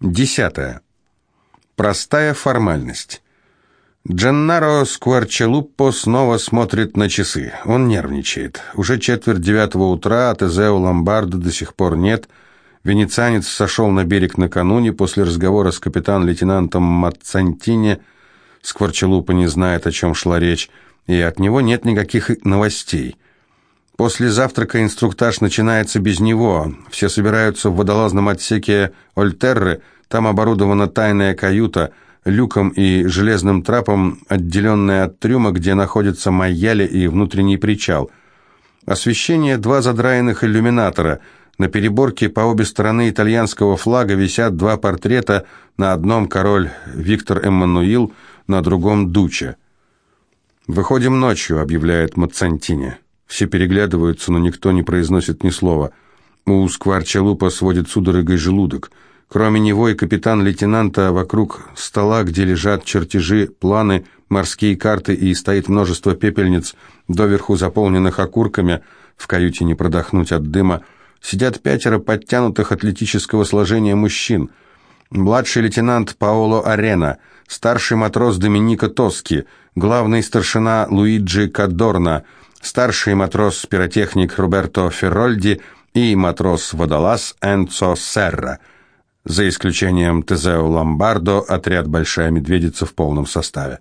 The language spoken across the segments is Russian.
Десятое. Простая формальность. Дженнаро Скварчелуппо снова смотрит на часы. Он нервничает. Уже четверть девятого утра, а Тезео Ломбардо до сих пор нет. Венецианец сошел на берег накануне после разговора с капитан-лейтенантом Мацантини. Скворчелупа не знает, о чем шла речь, и от него нет никаких новостей. После завтрака инструктаж начинается без него. Все собираются в водолазном отсеке Ольтерры, там оборудована тайная каюта, люком и железным трапом, отделенная от трюма, где находятся майяли и внутренний причал. Освещение – два задраенных иллюминатора – на переборке по обе стороны итальянского флага висят два портрета, на одном король Виктор Эммануил, на другом Дуча. «Выходим ночью», — объявляет Мацантини. Все переглядываются, но никто не произносит ни слова. У Скварчалупа сводит судорогой желудок. Кроме него и капитан-лейтенанта вокруг стола, где лежат чертежи, планы, морские карты и стоит множество пепельниц, доверху заполненных окурками, в каюте не продохнуть от дыма, сидят пятеро подтянутых атлетического сложения мужчин. Младший лейтенант Паоло Арена, старший матрос Доминика Тоски, главный старшина Луиджи Кадорна, старший матрос-пиротехник Роберто Феррольди и матрос-водолаз Энцо Серра. За исключением Тезео Ломбардо, отряд «Большая медведица» в полном составе.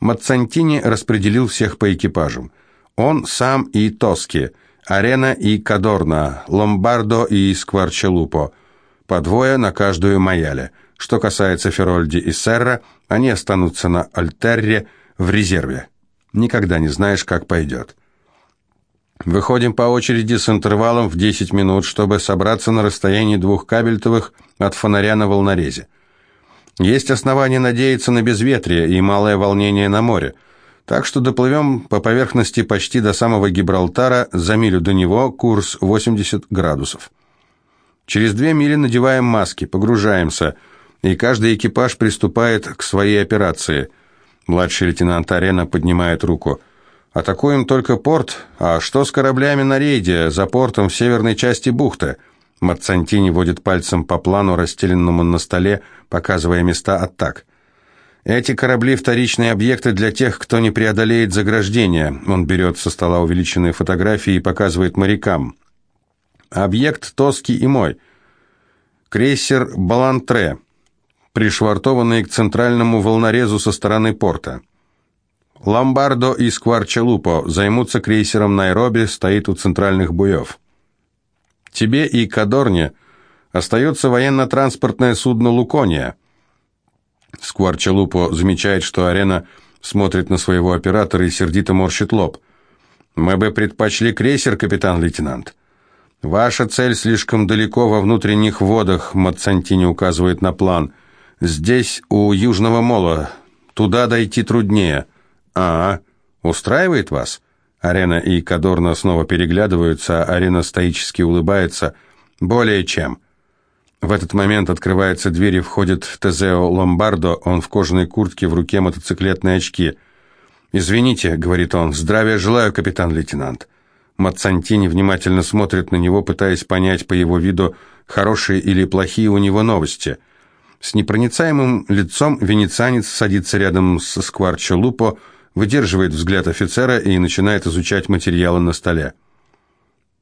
Мацантини распределил всех по экипажам. Он сам и Тоски – Арена и Кадорна, Ломбардо и Скварчелупо. По двое на каждую Маяле. Что касается Ферольди и Серра, они останутся на Альтерре в резерве. Никогда не знаешь, как пойдет. Выходим по очереди с интервалом в 10 минут, чтобы собраться на расстоянии двух кабельтовых от фонаря на волнорезе. Есть основания надеяться на безветрие и малое волнение на море. Так что доплывем по поверхности почти до самого Гибралтара, за милю до него курс 80 градусов. Через две мили надеваем маски, погружаемся, и каждый экипаж приступает к своей операции. Младший лейтенант Арена поднимает руку. «Атакуем только порт, а что с кораблями на рейде, за портом в северной части бухты?» Марцантини водит пальцем по плану, расстеленному на столе, показывая места атак. Эти корабли – вторичные объекты для тех, кто не преодолеет заграждение. Он берет со стола увеличенные фотографии и показывает морякам. Объект Тоски и мой. Крейсер «Балантре», пришвартованный к центральному волнорезу со стороны порта. Ламбардо и Скварчелупо займутся крейсером «Найроби», стоит у центральных буев. Тебе и Кадорне остается военно-транспортное судно «Лукония». Скварчалупо замечает, что арена смотрит на своего оператора и сердито морщит лоб. «Мы бы предпочли крейсер, капитан-лейтенант». «Ваша цель слишком далеко во внутренних водах», — Мацантини указывает на план. «Здесь, у Южного мола. Туда дойти труднее». «А, устраивает вас?» Арена и Кадорна снова переглядываются, а Арена стоически улыбается. «Более чем». В этот момент открывается дверь и входит Тезео Ломбардо, он в кожаной куртке, в руке мотоциклетные очки. «Извините», — говорит он, — «здравия желаю, капитан-лейтенант». Мацантини внимательно смотрит на него, пытаясь понять по его виду, хорошие или плохие у него новости. С непроницаемым лицом венецианец садится рядом со Скварчо Лупо, выдерживает взгляд офицера и начинает изучать материалы на столе.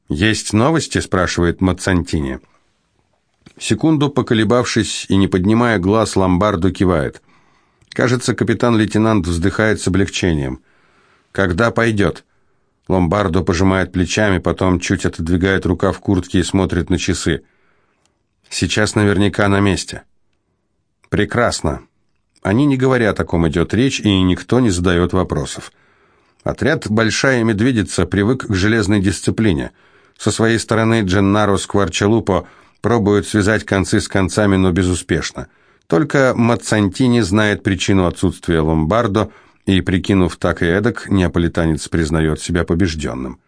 «Есть новости?» – спрашивает Мацантини. Секунду поколебавшись и не поднимая глаз, Ломбардо кивает. Кажется, капитан-лейтенант вздыхает с облегчением. «Когда пойдет?» Ломбардо пожимает плечами, потом чуть отодвигает рука в куртке и смотрит на часы. «Сейчас наверняка на месте». «Прекрасно». Они не говорят, о ком идет речь, и никто не задает вопросов. Отряд «Большая медведица» привык к железной дисциплине. Со своей стороны Дженнаро Скварчалупо – Пробуют связать концы с концами, но безуспешно. Только Мацантини знает причину отсутствия Ломбардо, и, прикинув так и эдак, неаполитанец признает себя побежденным.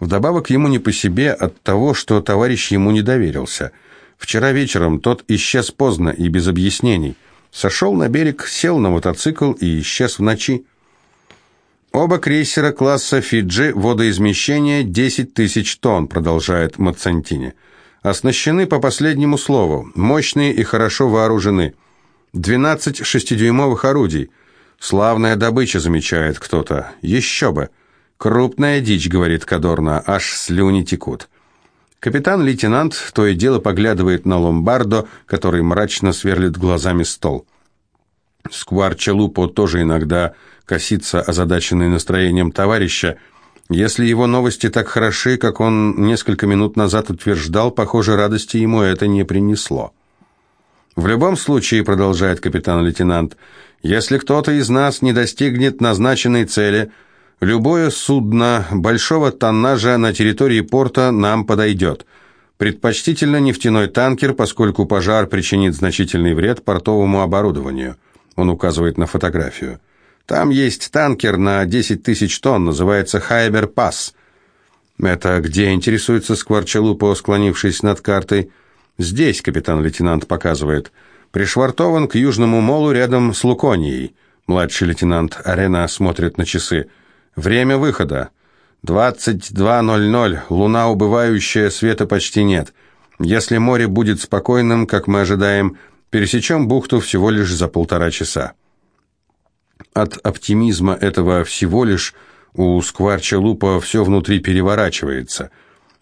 Вдобавок ему не по себе от того, что товарищ ему не доверился. Вчера вечером тот исчез поздно и без объяснений. Сошел на берег, сел на мотоцикл и исчез в ночи. Оба крейсера класса «Фиджи» водоизмещение 10 тысяч тонн, продолжает Мацантини. Оснащены по последнему слову, мощные и хорошо вооружены. 12 шестидюймовых орудий. Славная добыча, замечает кто-то. Еще бы. Крупная дичь, говорит Кадорна, аж слюни текут. Капитан-лейтенант то и дело поглядывает на Ломбардо, который мрачно сверлит глазами стол. Скварчалупо тоже иногда косится, озадаченный настроением товарища. Если его новости так хороши, как он несколько минут назад утверждал, похоже, радости ему это не принесло. «В любом случае», — продолжает капитан-лейтенант, — «если кто-то из нас не достигнет назначенной цели, любое судно большого тоннажа на территории порта нам подойдет. Предпочтительно нефтяной танкер, поскольку пожар причинит значительный вред портовому оборудованию». Он указывает на фотографию. Там есть танкер на 10 тысяч тонн, называется «Хайбер Пасс». «Это где?» – интересуется Скворчалупо, склонившись над картой. «Здесь», – капитан-лейтенант показывает. «Пришвартован к южному молу рядом с Луконией». Младший лейтенант Арена смотрит на часы. «Время выхода. 22.00. Луна убывающая, света почти нет. Если море будет спокойным, как мы ожидаем, пересечем бухту всего лишь за полтора часа». От оптимизма этого всего лишь у Скварча Лупа все внутри переворачивается.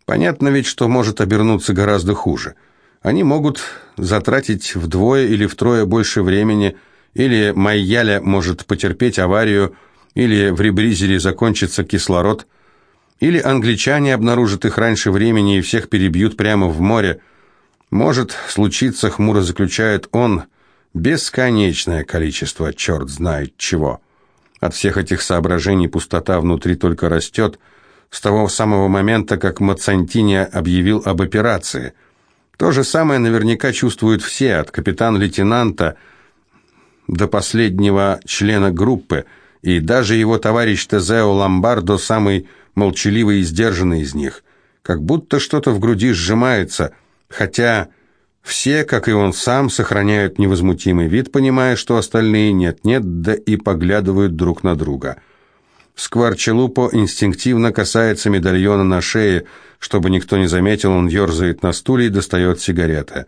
Понятно ведь, что может обернуться гораздо хуже. Они могут затратить вдвое или втрое больше времени, или Майяля может потерпеть аварию, или в ребризере закончится кислород, или англичане обнаружат их раньше времени и всех перебьют прямо в море. Может случиться, хмуро заключает он, Бесконечное количество, черт знает чего. От всех этих соображений пустота внутри только растет, с того самого момента, как Мацантини объявил об операции. То же самое наверняка чувствуют все, от капитан-лейтенанта до последнего члена группы, и даже его товарищ Тезео Ломбардо, самый молчаливый и сдержанный из них. Как будто что-то в груди сжимается, хотя все, как и он сам, сохраняют невозмутимый вид, понимая, что остальные нет-нет, да и поглядывают друг на друга. Скварчелупо инстинктивно касается медальона на шее, чтобы никто не заметил, он ерзает на стуле и достает сигареты.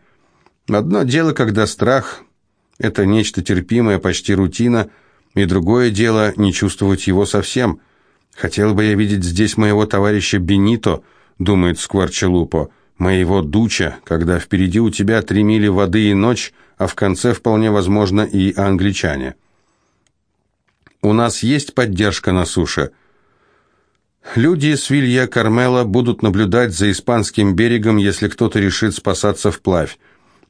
Одно дело, когда страх – это нечто терпимое, почти рутина, и другое дело – не чувствовать его совсем. «Хотел бы я видеть здесь моего товарища Бенито», – думает Скварчелупо, – моего дуча, когда впереди у тебя три мили воды и ночь, а в конце вполне возможно и англичане. У нас есть поддержка на суше. Люди с Вилья Кармела будут наблюдать за испанским берегом, если кто-то решит спасаться вплавь.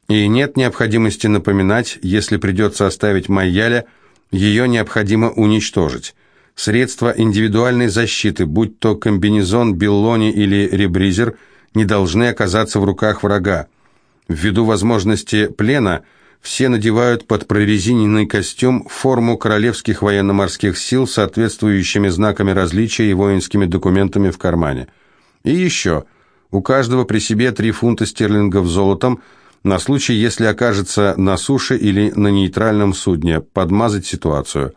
И нет необходимости напоминать, если придется оставить Майяля, ее необходимо уничтожить. Средства индивидуальной защиты, будь то комбинезон, биллони или ребризер – не должны оказаться в руках врага. Ввиду возможности плена, все надевают под прорезиненный костюм форму королевских военно-морских сил соответствующими знаками различия и воинскими документами в кармане. И еще, у каждого при себе 3 фунта стерлингов золотом на случай, если окажется на суше или на нейтральном судне, подмазать ситуацию.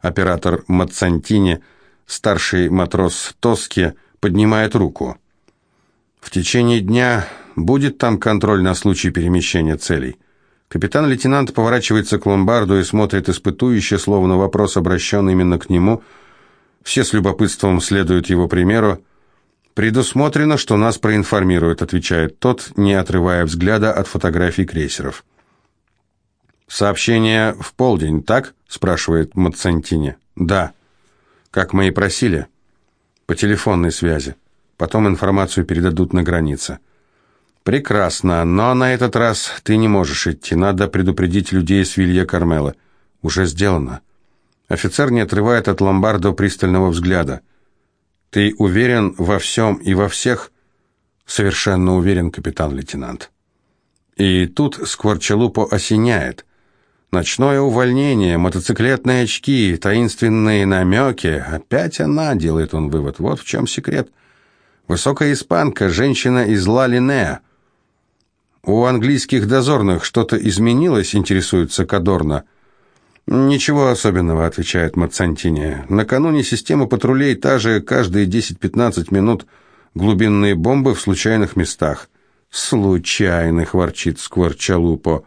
Оператор Мацантини, старший матрос Тоски, поднимает руку. В течение дня будет там контроль на случай перемещения целей. Капитан-лейтенант поворачивается к ломбарду и смотрит испытующе, словно вопрос обращен именно к нему. Все с любопытством следуют его примеру. «Предусмотрено, что нас проинформируют», — отвечает тот, не отрывая взгляда от фотографий крейсеров. «Сообщение в полдень, так?» — спрашивает Мацантини. «Да». «Как мы и просили». «По телефонной связи». Потом информацию передадут на границе. Прекрасно, но на этот раз ты не можешь идти. Надо предупредить людей с Вилья Кармела. Уже сделано. Офицер не отрывает от ломбардо пристального взгляда. Ты уверен во всем и во всех? Совершенно уверен, капитан-лейтенант. И тут Скворчалупо осеняет. Ночное увольнение, мотоциклетные очки, таинственные намеки. Опять она, делает он вывод. Вот в чем секрет. Высокая испанка, женщина из Ла-Линеа. У английских дозорных что-то изменилось, интересуется Кадорна. «Ничего особенного», — отвечает Мацантини. «Накануне система патрулей та же каждые 10-15 минут глубинные бомбы в случайных местах. «Случайных», — ворчит Скворчалупо.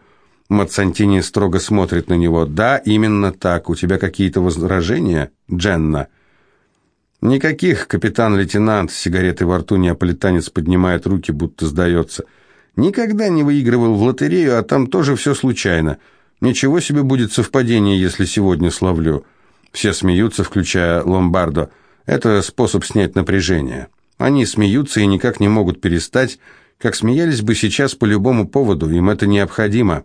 Мацантини строго смотрит на него. «Да, именно так. У тебя какие-то возражения, Дженна?» «Никаких, капитан-лейтенант», — сигареты во рту неаполитанец поднимает руки, будто сдается. «Никогда не выигрывал в лотерею, а там тоже все случайно. Ничего себе будет совпадение, если сегодня словлю». Все смеются, включая Ломбардо. Это способ снять напряжение. Они смеются и никак не могут перестать, как смеялись бы сейчас по любому поводу, им это необходимо.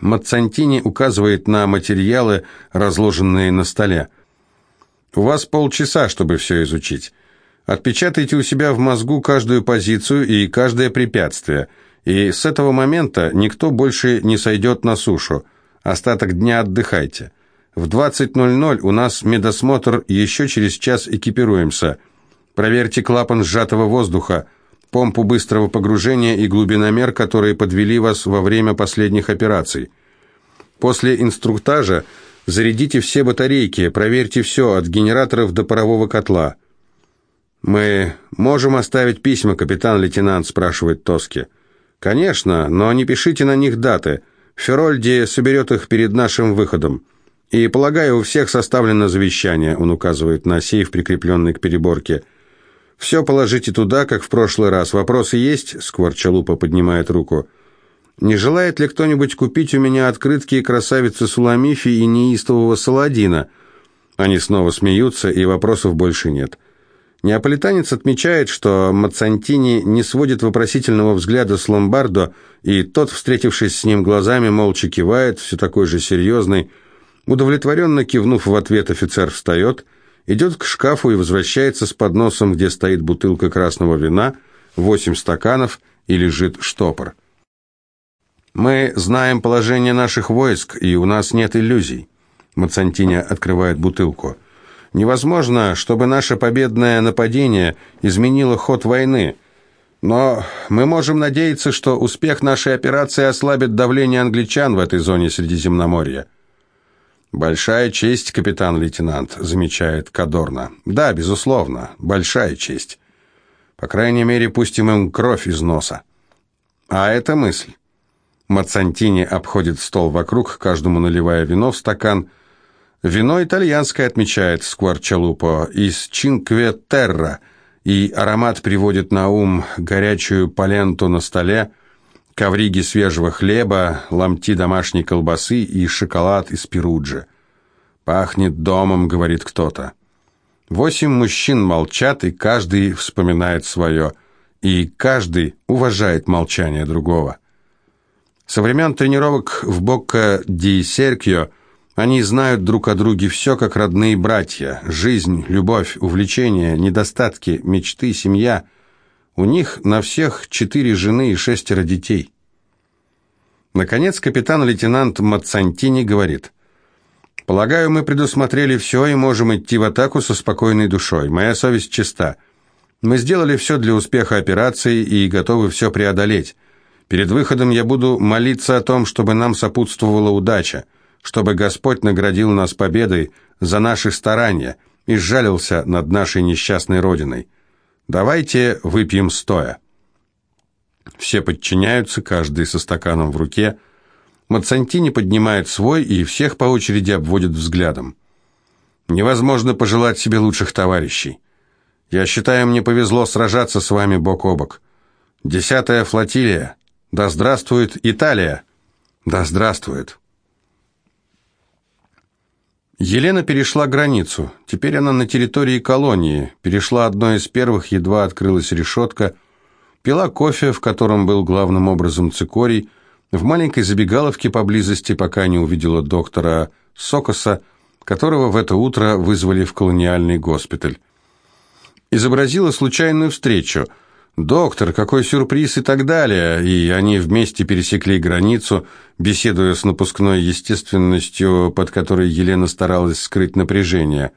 Мацантини указывает на материалы, разложенные на столе. У вас полчаса, чтобы все изучить. Отпечатайте у себя в мозгу каждую позицию и каждое препятствие, и с этого момента никто больше не сойдет на сушу. Остаток дня отдыхайте. В 20.00 у нас медосмотр, еще через час экипируемся. Проверьте клапан сжатого воздуха, помпу быстрого погружения и глубиномер, которые подвели вас во время последних операций. После инструктажа зарядите все батарейки, проверьте все, от генераторов до парового котла. «Мы можем оставить письма, капитан-лейтенант?» – спрашивает Тоски. «Конечно, но не пишите на них даты. Ферольди соберет их перед нашим выходом. И, полагаю, у всех составлено завещание», – он указывает на сейф, прикрепленный к переборке – «Все положите туда, как в прошлый раз. Вопросы есть?» Скворчалупа поднимает руку. «Не желает ли кто-нибудь купить у меня открытки красавицы Суламифи и неистового Саладина?» Они снова смеются, и вопросов больше нет. Неаполитанец отмечает, что Мацантини не сводит вопросительного взгляда с Ломбардо, и тот, встретившись с ним глазами, молча кивает, все такой же серьезный. Удовлетворенно кивнув в ответ, офицер встает – идет к шкафу и возвращается с подносом, где стоит бутылка красного вина, восемь стаканов и лежит штопор. «Мы знаем положение наших войск, и у нас нет иллюзий». Мацантини открывает бутылку. «Невозможно, чтобы наше победное нападение изменило ход войны, но мы можем надеяться, что успех нашей операции ослабит давление англичан в этой зоне Средиземноморья». «Большая честь, капитан-лейтенант», — замечает Кадорна. «Да, безусловно, большая честь. По крайней мере, пустим им кровь из носа». «А это мысль». Мацантини обходит стол вокруг, каждому наливая вино в стакан. «Вино итальянское», — отмечает Скварчалупо, «из Чинкве-Терра», и аромат приводит на ум горячую паленту на столе, ковриги свежего хлеба, ломти домашней колбасы и шоколад из Перуджи. «Пахнет домом», — говорит кто-то. Восемь мужчин молчат, и каждый вспоминает свое, и каждый уважает молчание другого. Со времен тренировок в Бокко ди Серкио они знают друг о друге все, как родные братья. Жизнь, любовь, увлечения, недостатки, мечты, семья — у них на всех четыре жены и шестеро детей. Наконец капитан-лейтенант Мацантини говорит, «Полагаю, мы предусмотрели все и можем идти в атаку со спокойной душой. Моя совесть чиста. Мы сделали все для успеха операции и готовы все преодолеть. Перед выходом я буду молиться о том, чтобы нам сопутствовала удача, чтобы Господь наградил нас победой за наши старания и сжалился над нашей несчастной Родиной. Давайте выпьем стоя. Все подчиняются, каждый со стаканом в руке. Мацантини поднимает свой и всех по очереди обводит взглядом. Невозможно пожелать себе лучших товарищей. Я считаю, мне повезло сражаться с вами бок о бок. Десятая флотилия. Да здравствует Италия. Да здравствует. Елена перешла границу. Теперь она на территории колонии. Перешла одной из первых, едва открылась решетка. Пила кофе, в котором был главным образом цикорий, в маленькой забегаловке поблизости, пока не увидела доктора Сокоса, которого в это утро вызвали в колониальный госпиталь. Изобразила случайную встречу – «Доктор, какой сюрприз» и так далее, и они вместе пересекли границу, беседуя с напускной естественностью, под которой Елена старалась скрыть напряжение.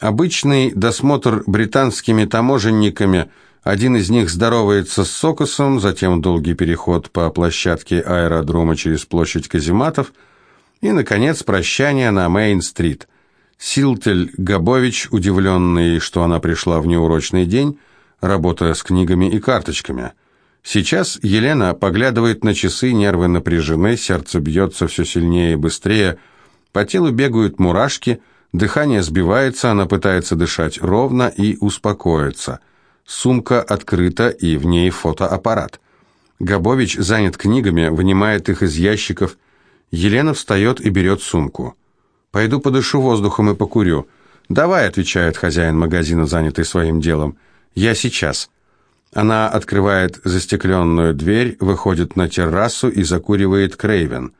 Обычный досмотр британскими таможенниками, один из них здоровается с Сокосом, затем долгий переход по площадке аэродрома через площадь казематов и, наконец, прощание на Мейн-стрит. Силтель Габович, удивленный, что она пришла в неурочный день, работая с книгами и карточками. Сейчас Елена поглядывает на часы, нервы напряжены, сердце бьется все сильнее и быстрее, по телу бегают мурашки, дыхание сбивается, она пытается дышать ровно и успокоиться. Сумка открыта, и в ней фотоаппарат. Габович занят книгами, вынимает их из ящиков. Елена встает и берет сумку. «Пойду подышу воздухом и покурю». «Давай», — отвечает хозяин магазина, занятый своим делом. «Я сейчас». Она открывает застекленную дверь, выходит на террасу и закуривает Крейвен.